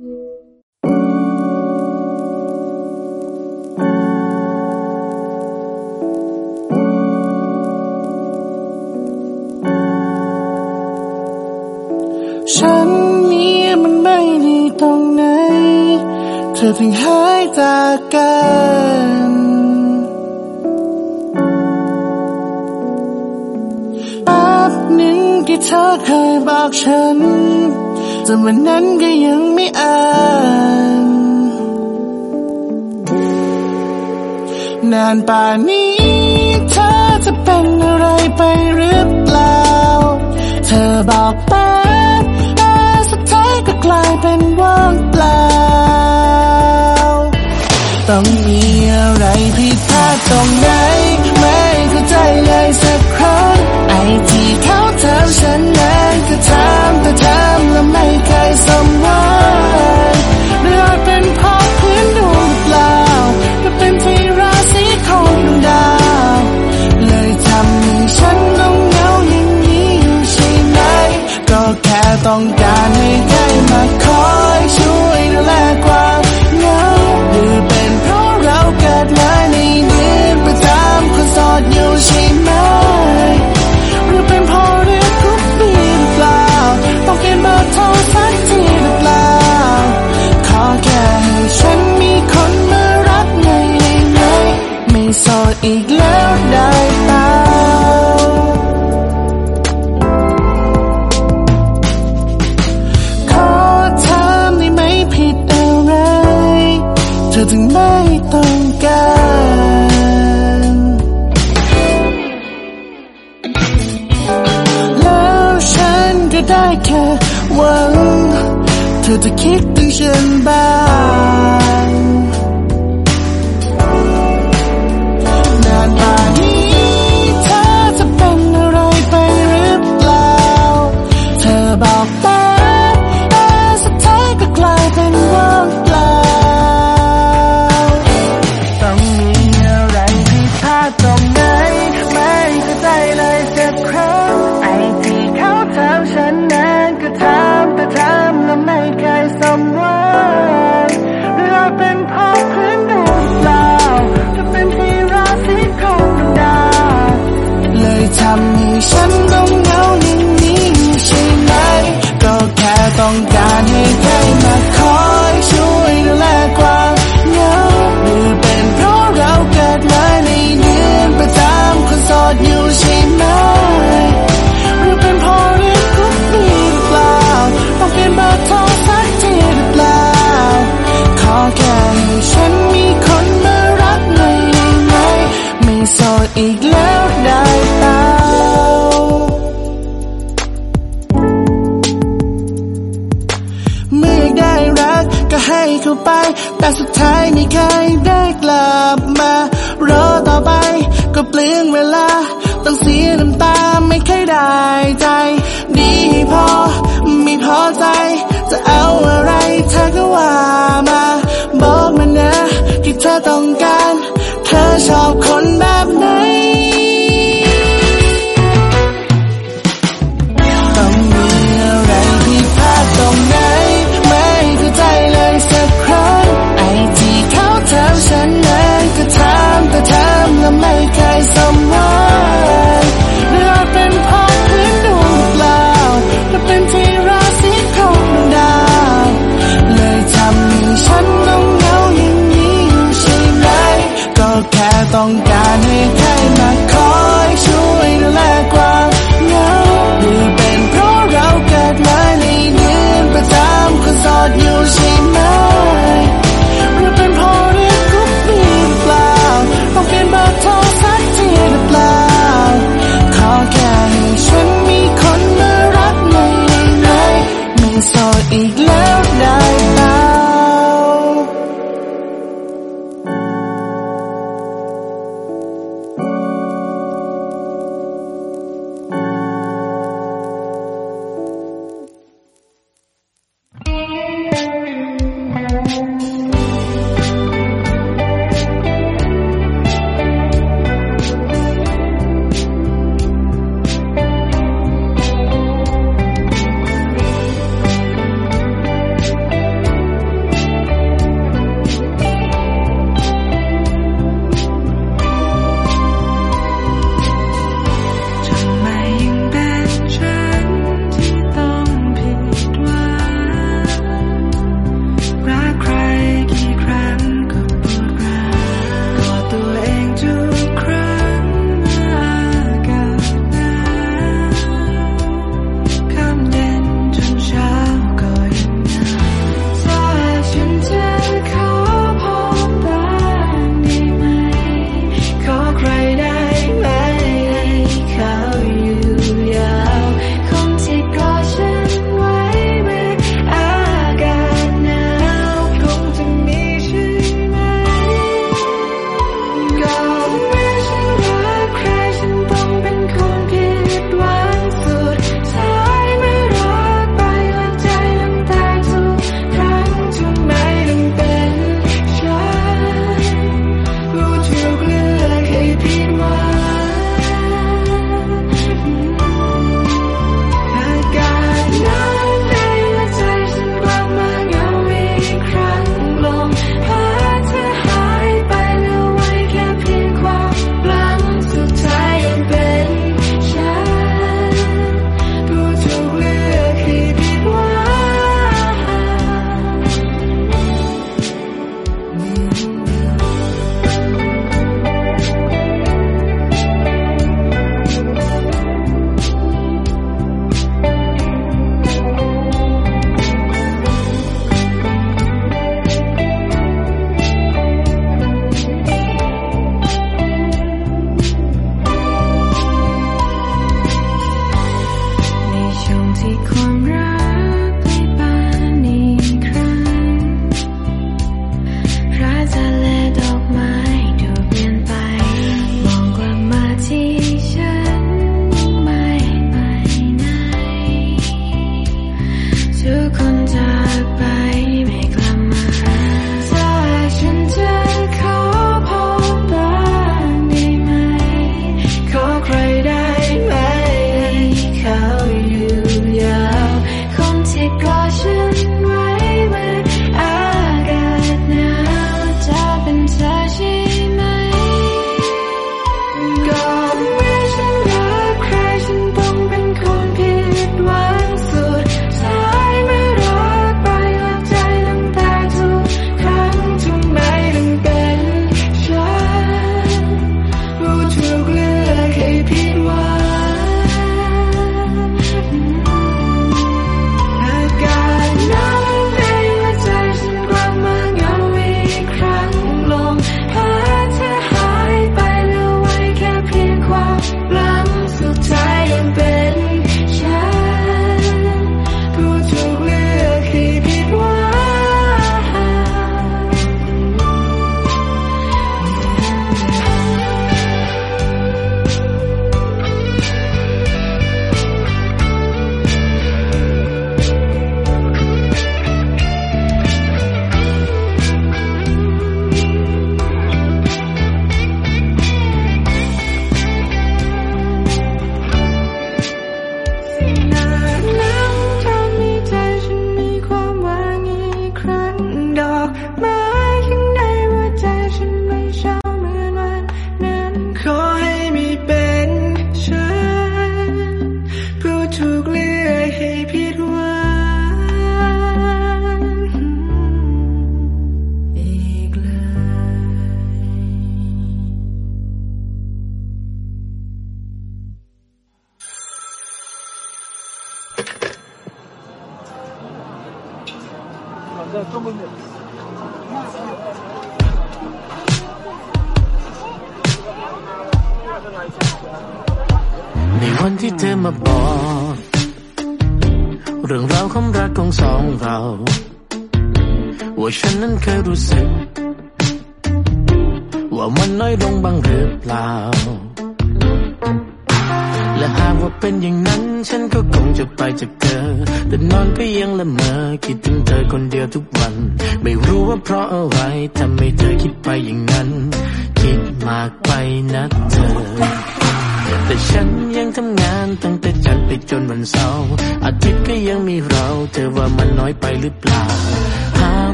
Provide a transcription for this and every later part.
ฉันนี้มันไม่ดีตรงไหน เธอถึงหายจากกันแป๊บนึ่งที่เธอเคยบอกฉันแต่วันนั้นก็ยังไม่ น นานป่านี้เธอจะเป็นอะไรไปหรือเปล่า เธอบอกแป๊บแต่สุดท้ายก็กลายเป็นว่างเปล่า ต้องมีอะไรผิดพลาดตรงไหน ไม่เข้าใจเลยสักครั้งไอที่เขาถามฉันนั้น ถาแต่ถาและไม่เคยสมหวังหรืเป็นพราพื้นดวงเปล่าหรืเป็นที่ราศีของดาว เลยทำให้ฉันต้องเหงาอย่างนี้ใช่ไหม ก็แค่ต้องการให้ใครมาคอยช่วยดูแลความเหงาหรืเป็นเพราะเราเกิดมาในเดือนประจำคนโสดอยู่ใช่ไหม อีกแล้วได้ตาขอถามได้ไหมผิดอะไร เธอถึงไม่ต้องการแล้วฉันก็ได้แค่หวัง เธอจะคิดถึงฉันบ้าง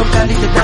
ดึงกลับ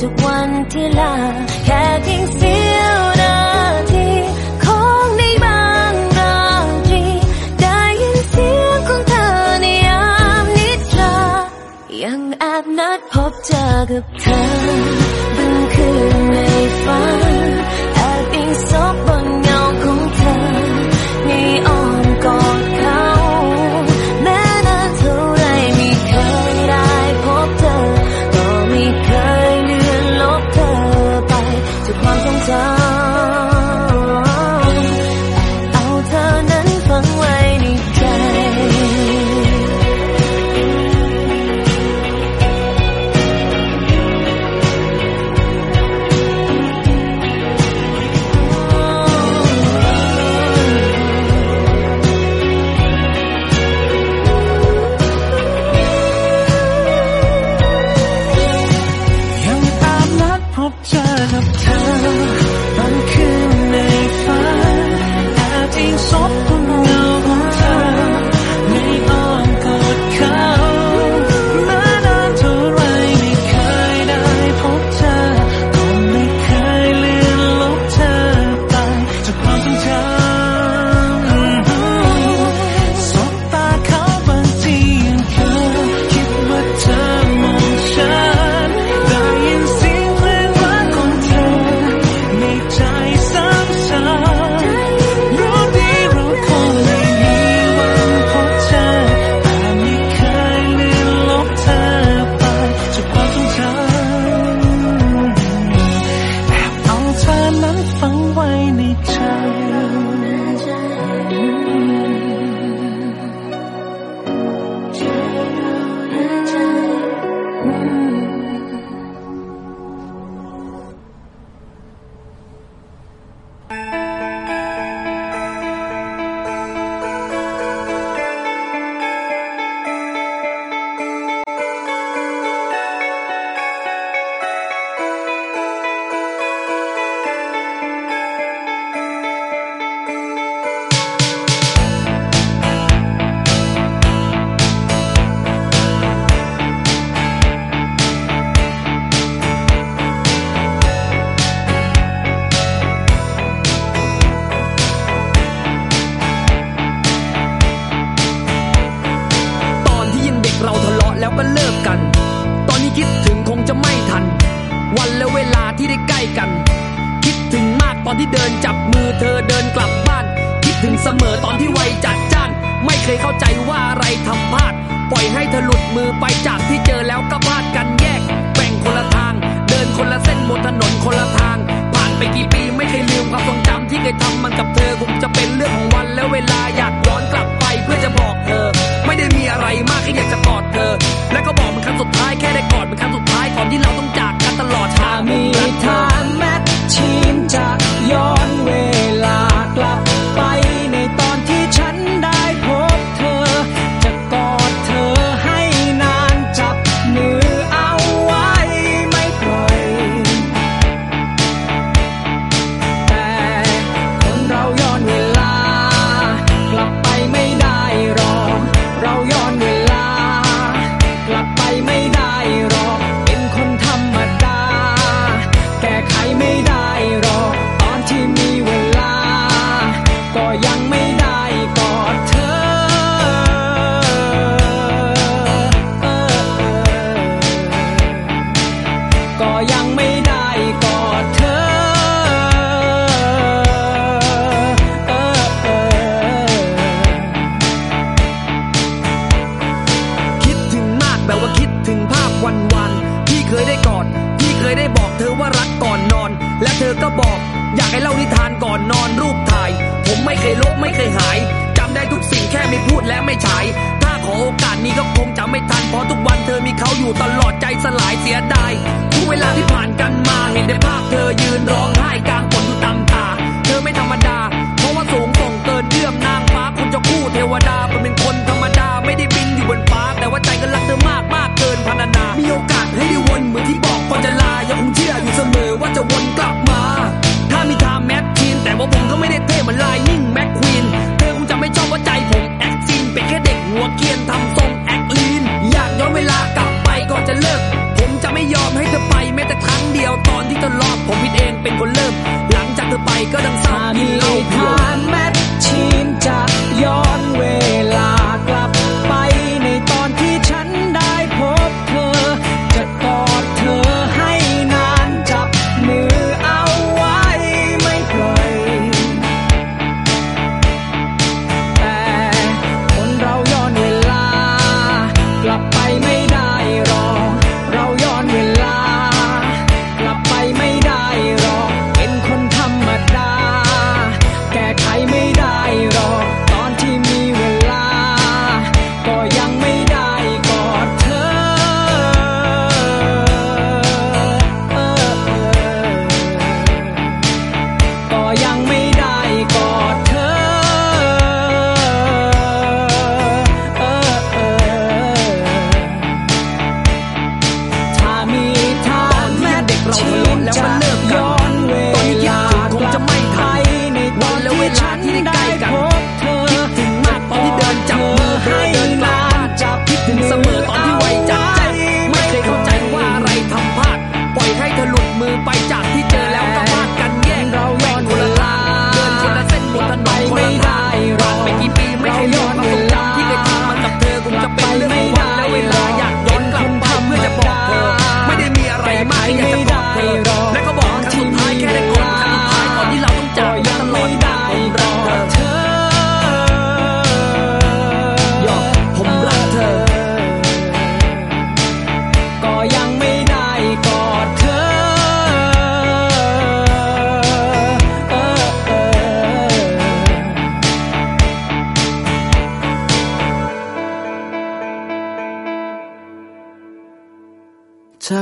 ทุกวันที่ลาแค่เพียงเสี้ยวนาทีของในบางราตรีได้ยินเสียงของเธอในยามนิทรายังแอบนัดพบเจอกับเธอ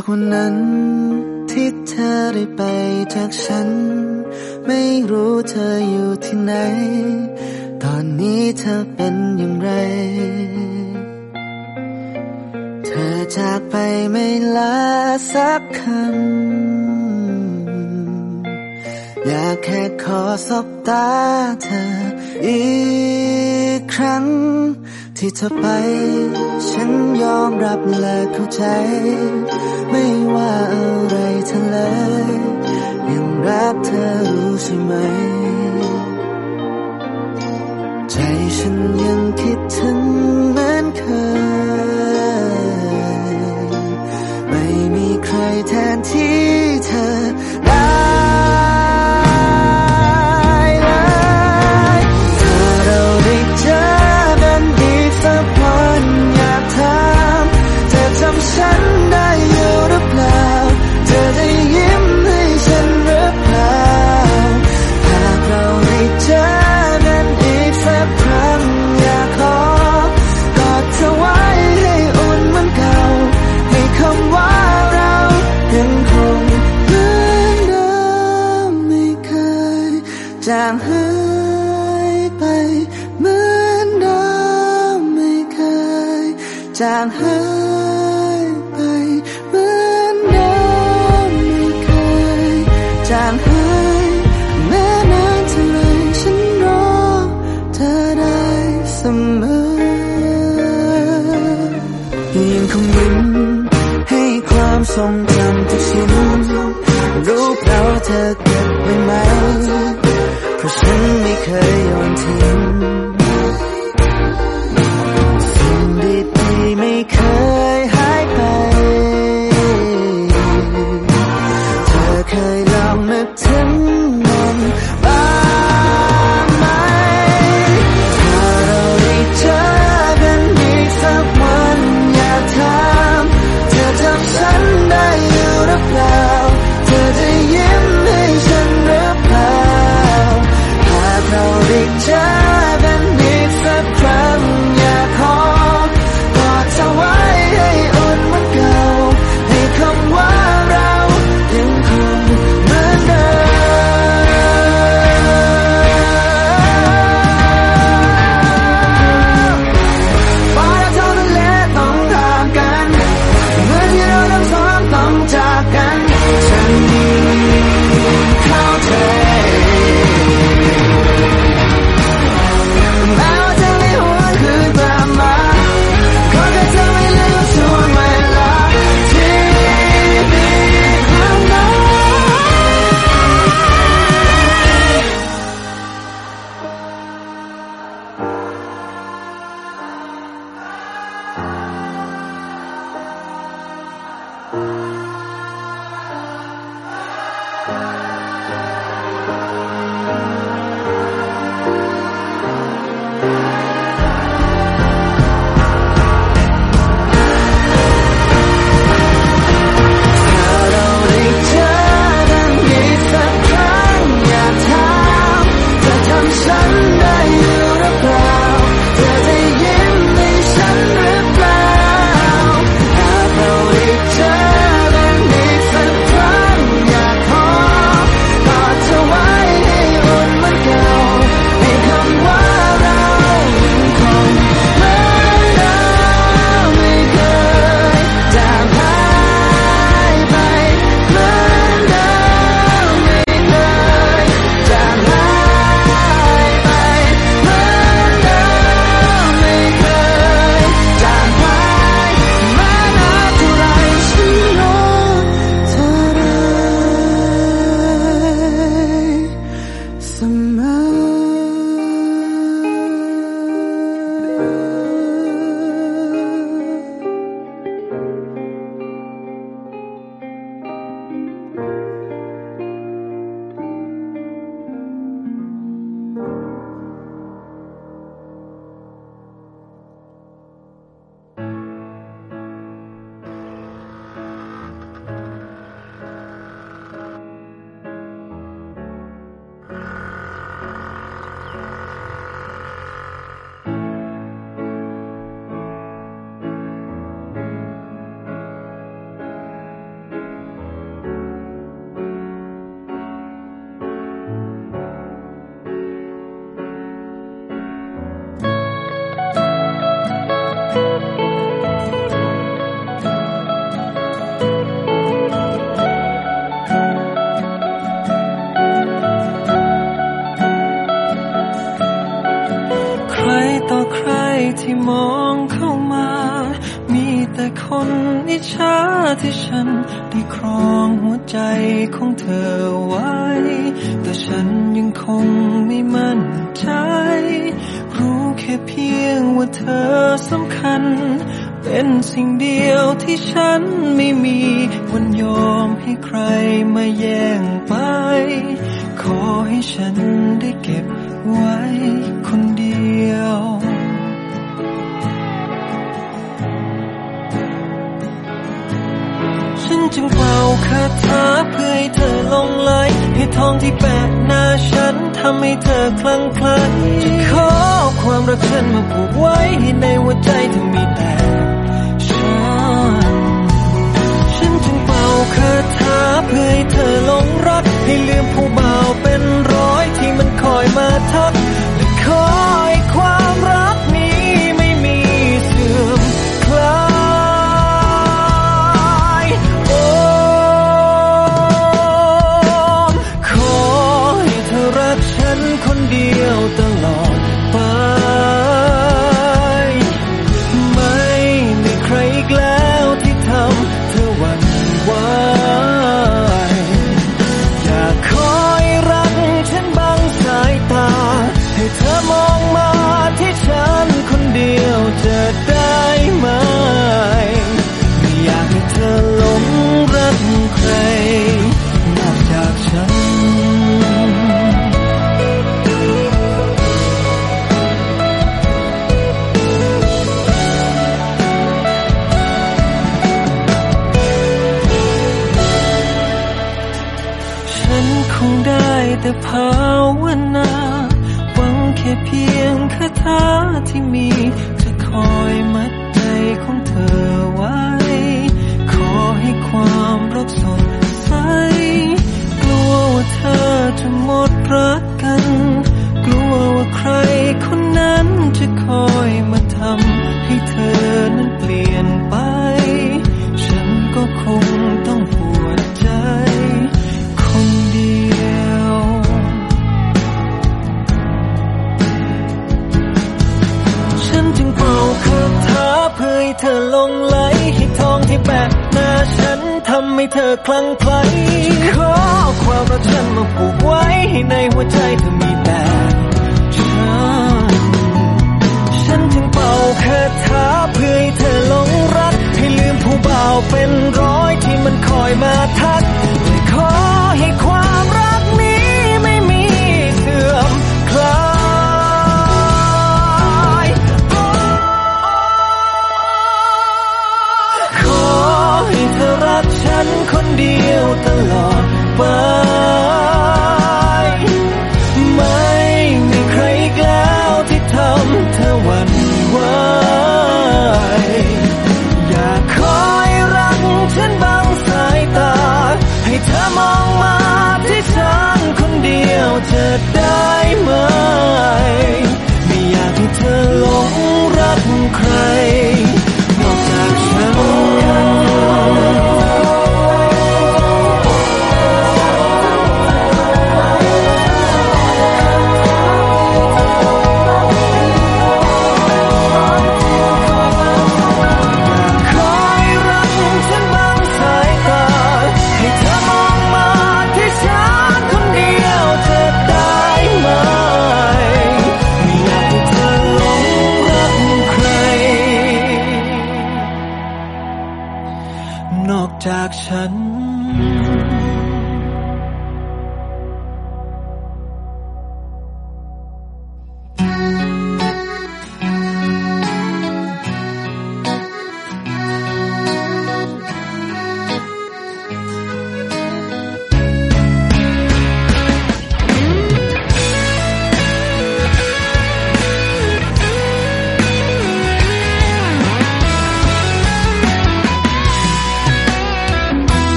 จากวันนั้น ที่เธอได้ไปจากฉัน ไม่รู้เธออยู่ที่ไหน ตอนนี้เธอเป็นอย่างไร เธอจากไปไม่ลาสักคำ อยากแค่ขอสบตาเธออีกครั้ง ที่เธอไป ฉันยอมรับและเข้าใจ ไม่ว่าอะไรเธอเลย ยังรักเธอรู้ใช่ไหม ใจฉันยังคิดถึงเหมือนเคย ไม่มีใครแทนที่เธอ จางหายไปเหมือนน้ำไม่เคยจางหายแม้นานเท่าไรฉันรอเธอได้เสมอยังคงยิ้มให้ความทรงจำทุกชิ้นรูปเราเธอเก็บไว้ไหมเพราะฉันไม่เคยยอมทิ้ง because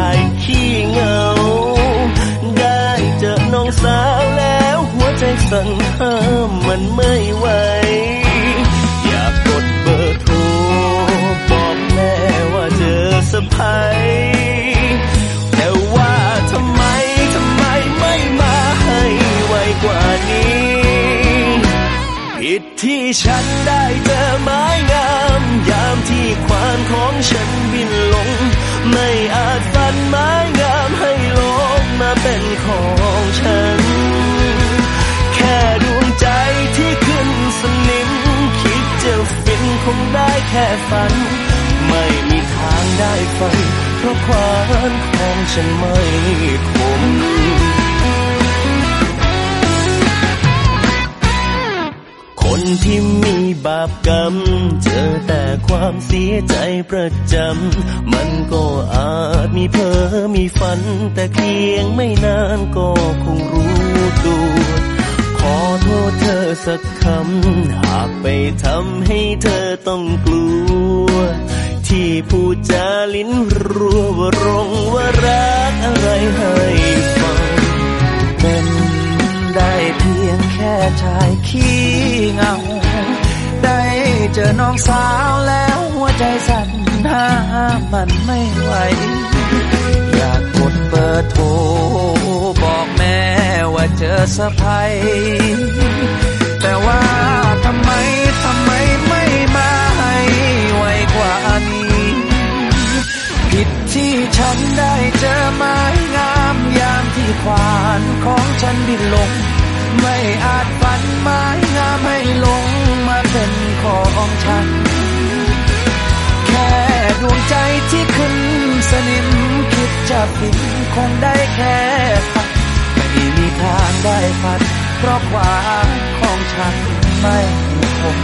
ายขี้เงา ได้เจอน้องสาวแล้วหัวใจสั่นห้ามมันไม่ไหว อยากกดเบอร์โทรบอกแม่ว่าเจอสะพายแต่ว่าทำไมทำไมไม่มาให้ไวกว่านี้ ผิดที่ฉันได้เจอไม้งาม ยามที่ควานของฉันบินลง ไม่อาจ ไม้งามให้ลงมาเป็นของฉัน แค่ดวงใจที่ขึ้นสนิม คิดจะฟินคงได้แค่ฝัน ไม่มีทางได้ฝันเพราะความของฉันไม่คม ที่มีบาปกรรม เจอแต่ความเสียใจประจำ มันก็อาจมีเพ้อมีฝัน แต่เพียงไม่นานก็คงรู้ตัวขอโทษเธอสักคำ หากไปทำให้เธอต้องกลัว ที่พูดจาลิ้นรัวว่ารงว่ารักอะไรให้ฟังเป็นได้เพียงแค่ ชายขี้เงา ได้เจอน้องสาวแล้วหัวใจสั่นห้ามมันไม่ไหว อยากกดเบอร์โทรบอกแม่ว่าเจอสะพายแต่ว่าทำไมทำไมไม่มาให้ไวกว่านี้ ผิดที่ฉันได้เจอไม้งามยามที่ควานของฉันบินลง ไม่อาจฝันมางามให้ลงมาเป็นของฉัน แค่ดวงใจที่ขึ้นสนิมคิดจะพินคงได้แค่ฝันไม่มีทางได้ฝัน เพราะความของฉันไม่คง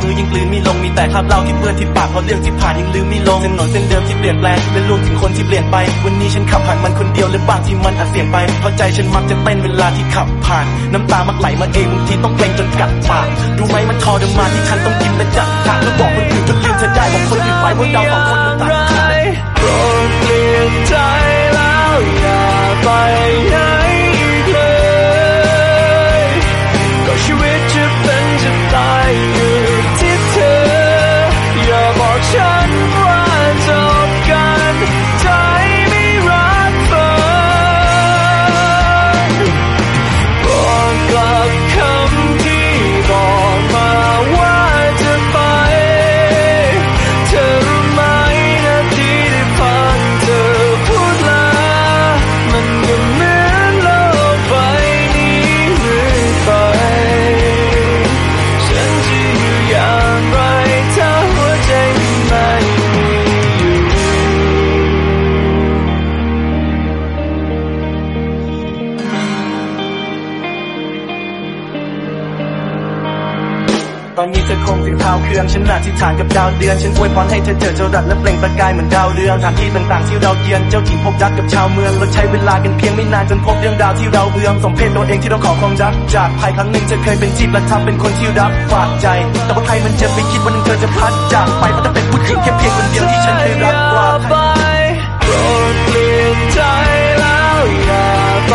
มือยังกลืนไม่ลงมีแต่คราบเหล้าที่เปื้อนที่ปากเพราะเรื่องที่ผ่านยังลืมไม่ลงเส้นหนอนเส้นเดิมที่เปลี่ยนแปลงและรวมถึงคนที่เปลี่ยนไป วันนี้ฉันขับผ่านมันคนเดียวและบางที่มันอาจเสี่ยงไปเพราะใจฉันมักจะเต้นเวลาที่ขับผ่าน น้ำตามักไหลมาเองบางทีต้องเกรงจนกัดปากรู้ไหมมันทอรมาที่ฉันต้องกินและจัดทางแล้วบอกคนอื่นว่าลืมเธอได้บอกคนอื่นไปว่าเราสองคนมันต่าง เท้าเครื่องฉันอธิษฐานกับดาวเดือน ฉันอวยพรให้เธอเจอเจ้ารัดและเปล่งประกายเหมือนดาวเรืองสถานที่ต่างๆที่เราเยือนเจ้าถิ่นพบรักกับชาวเมืองเราใช้เวลากันเพียงไม่นานจนพบเรื่องราวที่เราเอือมสมเพศตัวเองที่เราขอความรักจากภัยครั้งหนึ่งเธอเคยเป็นที่ประทับเป็นคนที่รักฝากใจ แต่ว่าใครมันจะไปคิดวันหนึงเธอจะพัดจากไปเพราะเธอเป็นผู้หญิงแค่เพียงคนเดียวที่ฉันเคยรักกว่าใครไปโปรดเปลี่ยนใจแล้วอย่าไป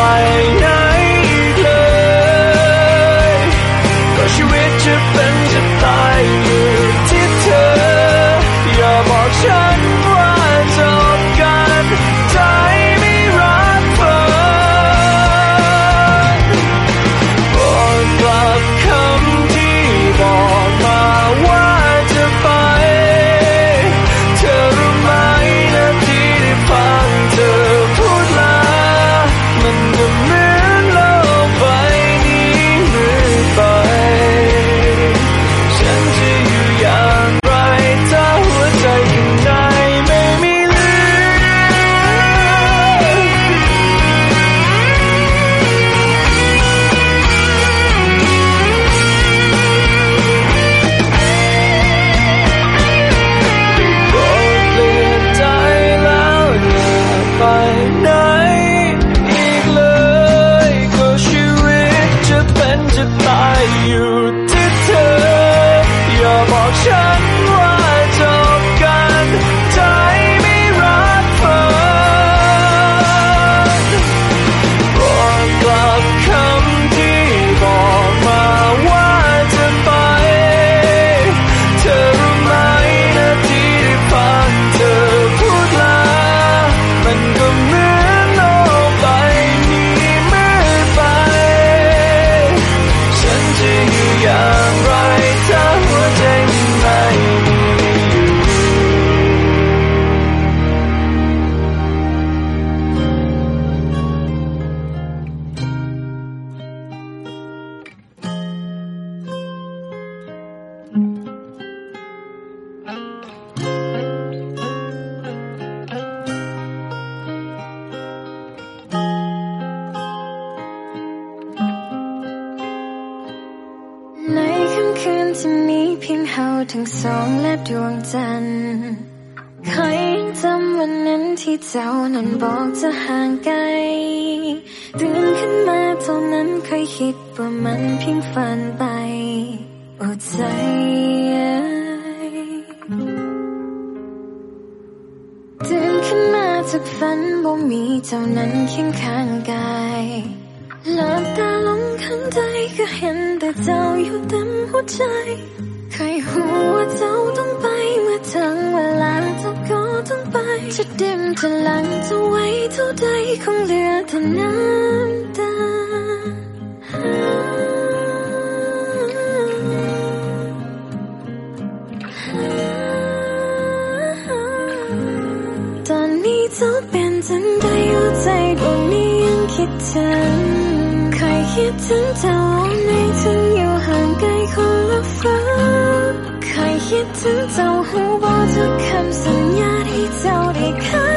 คิดถึงเคยคิดถึงเธอในถึงอยู่ห่างไกลคนละฟ้าเคยคิดถึงเจ้าหูว่าทุกคำสัญญาที่เจ้าได้ค้า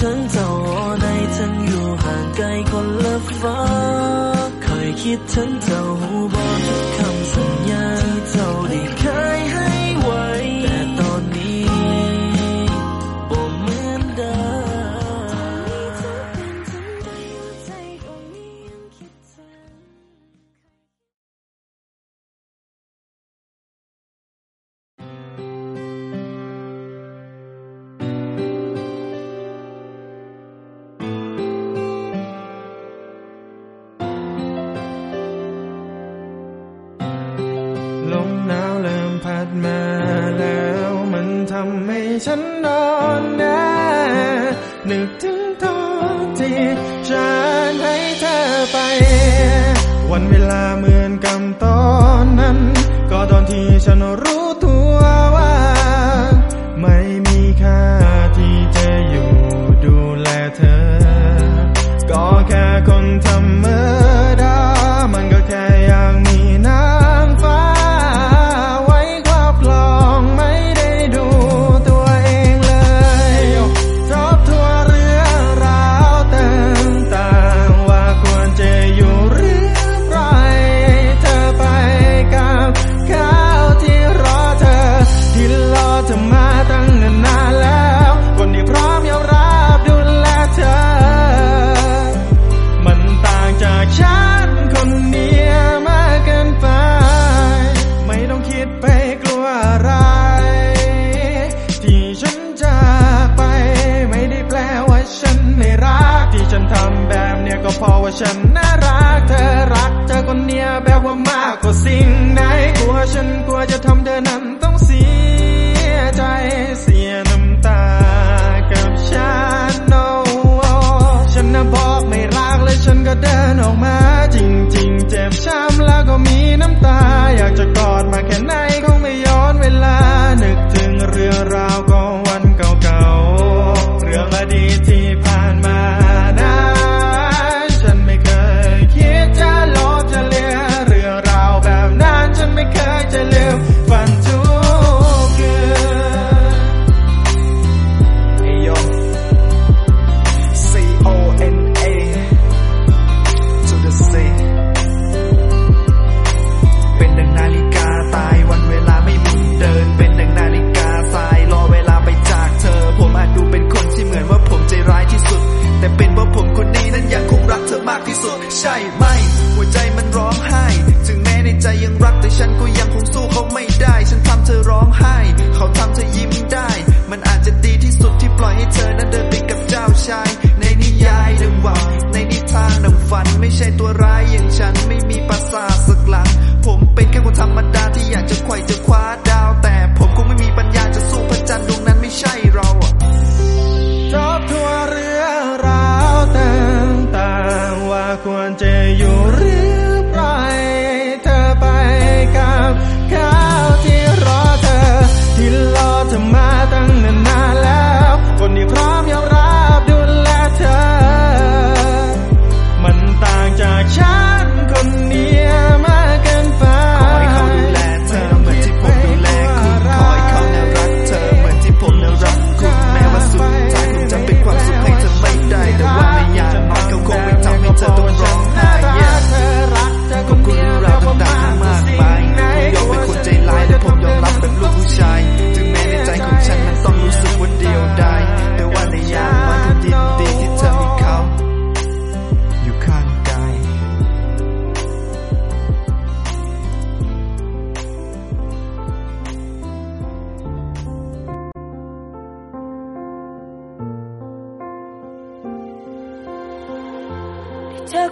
ทั้เจ้าในทั้งอยู่ห่างไกลคนละฟ้าเคยคิดถึงเจ้า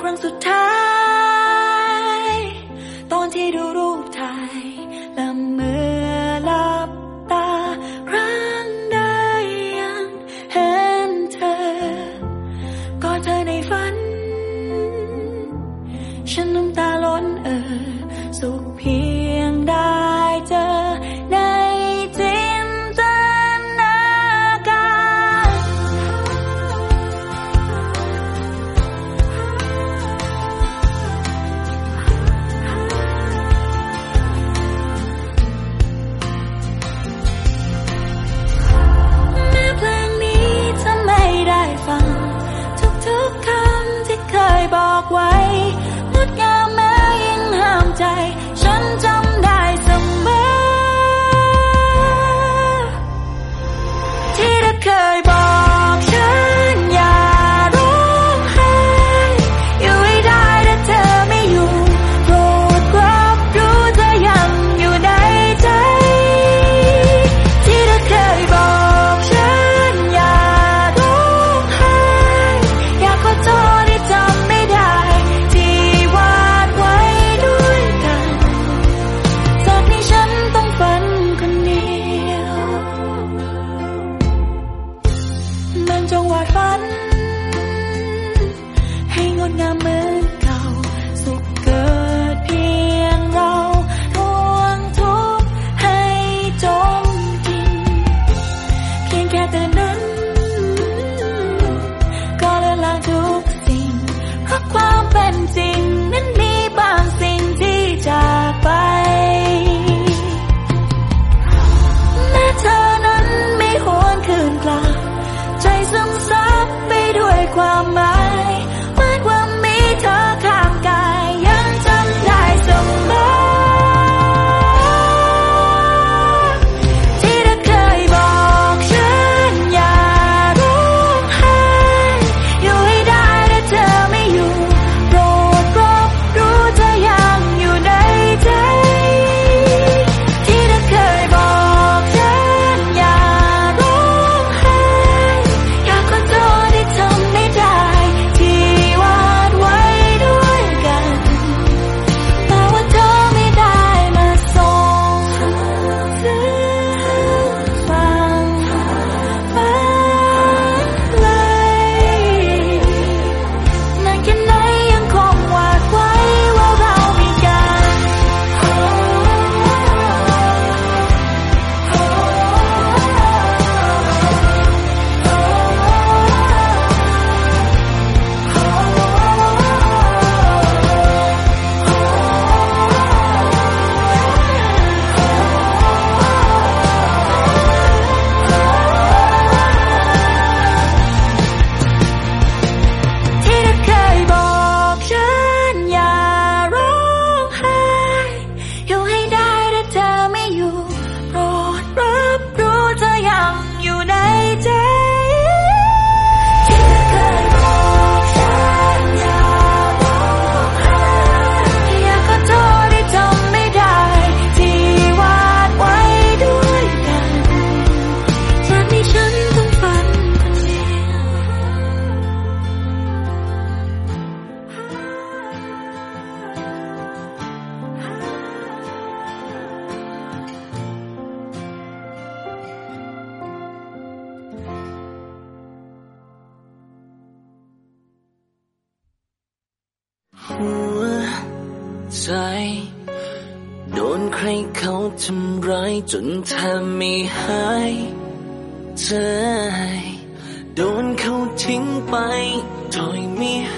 ครั้งสุดท้าย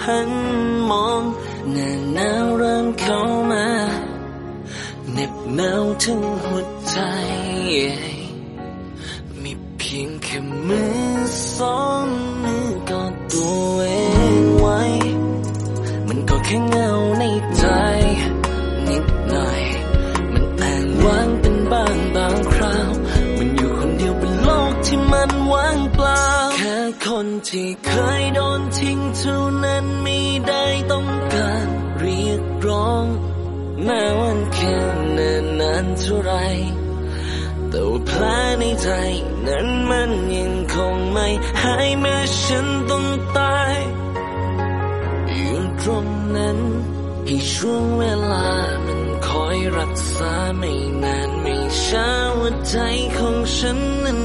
หันมองหน้าหนาวเริ่มเข้ามาเหน็บหนาวถึงหัวใจ มีเพียงแค่มือสองมือกอดตัวเองไว้ มันก็แค่ง ที่เคยโดนทิ้งเท่านั้นไม่ได้ต้องการเรียกร้อง แม้วันแค่นานนานเท่าไรแต่แผลในใจนั้นมันยังคงไม่หายแม้ฉันต้องตายอยู่ตรงนั้นที่ช่วงเวลามันคอยรักษาไม่นานไม่ช้าว่าใจของฉันนั้น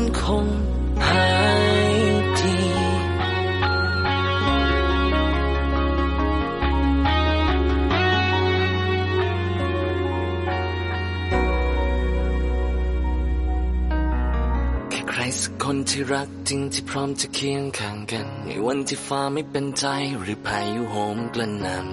คนที่รักจริงที่พร้อมจะเคียงข้างกัน ในวันที่ฟ้าไม่เป็นใจหรือพายุโหมกระหน่ำ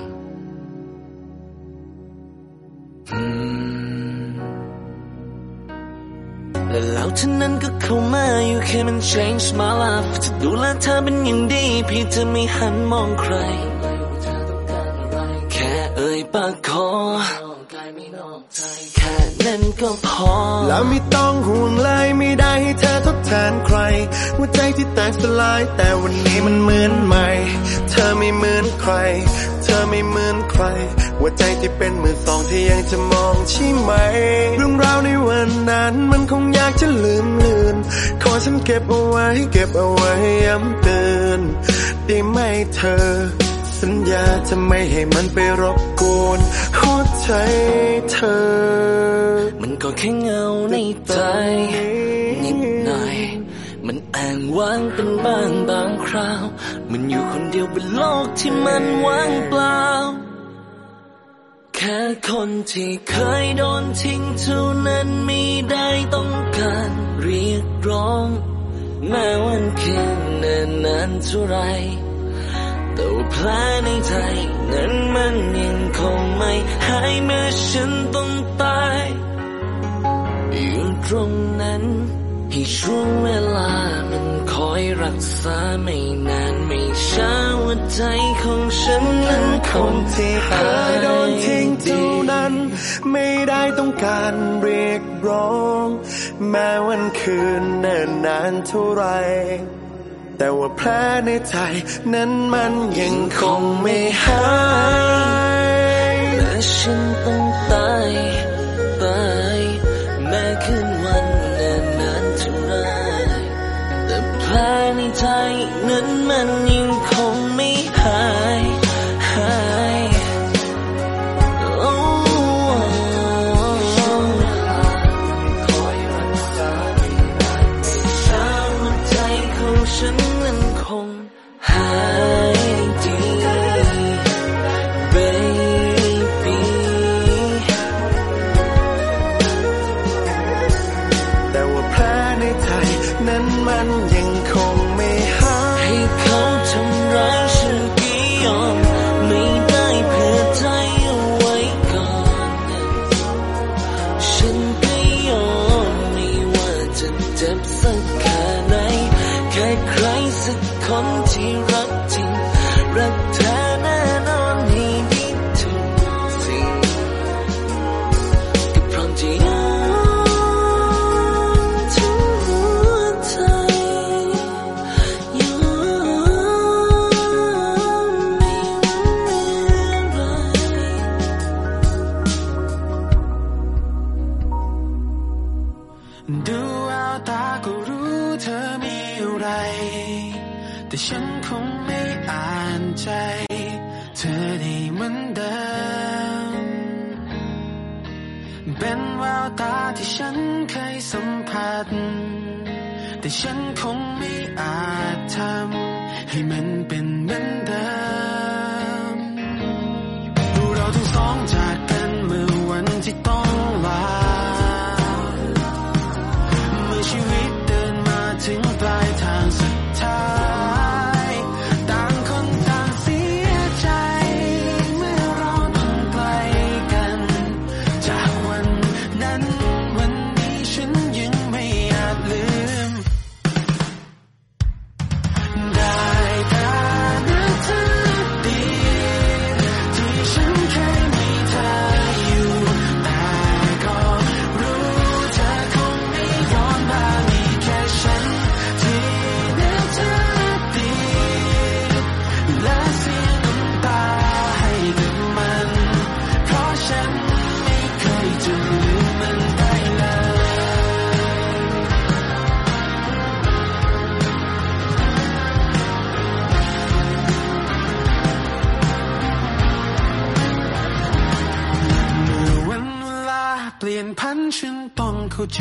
และแล้วเท่านั้นก็เข้ามาอยู่แค่มัน change my life จะดูแลเธอเป็นอย่างดีเพี่จะไม่หันมองใคร แค่เอ่ยปากขอแค่นั้นก็พอ แล้วไม่ต้องห่วงเลยไม่ได้ให้เทดแทนใคร หัวใจที่แตกสลาย แต่วันนี้มันเหมือนใหม่ เธอไม่เหมือนใคร เธอไม่เหมือนใคร หัวใจที่เป็นมือสองที่ยังจะมองใช่ไหม เรื่องราวในวันนั้นมันคงอยากจะลืมเลือน ขอฉันเก็บเอาไว้ เก็บเอาไว้ย้ำเตือนได้ไหมเธอ สัญญาจะไม่ให้มันไปรบกวนหัวใจเธอ มันก็แค่เงาในใจนิดหน่อย มันแอ้างว้างเป็นบ้างบางคราว มันอยู่คนเดียวบนโลกที่มันว่างเปล่า แค่คนที่เคยโดนทิ้งเท่านั้นไม่ได้ต้องการเรียกร้อง แม้วันคืนเนิ่นนานเท่าไร แต่ว่าแผลในใจนั้นมันยังคงไม่หายเมื่อฉันต้องตายอยู่ตรงนั้นให้ช่วงเวลามันคอยรักษาไม่นานไม่ช้าหัวใจของฉันนั้นคงที่เคยโดนทิ้งเท่านั้น ไม่ได้ต้องการเรียกร้อง แม้วันคืนเนิ่นนานเท่าไร แต่ว่าแผลในใจนั้นมันยังคงไม่หายและฉันต้องตายไปแม้คืนวันนานนานเท่าไรแต่แผลในใจนั้นมัน อมีอะไร แต่ฉันคงไม่อ่านใจ เธอได้เหมือนเดิม เป็นแววตาที่ฉันเคยสัมผัส แต่ฉันคงไม่อาจทำให้มันเป็นเหมือนเดิม เข้าใ